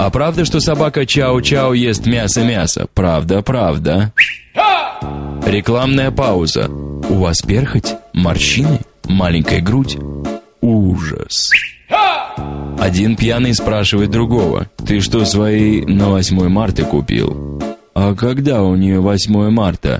А правда, что собака Чау-Чау ест мясо-мясо? Правда, правда. Рекламная пауза. У вас перхоть? Морщины? Маленькая грудь? Ужас. Один пьяный спрашивает другого. Ты что, свои на 8 марта купил? А когда у нее 8 марта?